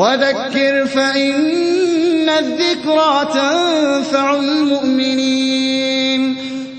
وَذَكِّرْ فَإِنَّ الذِّكْرَىٰ تَنفَعُ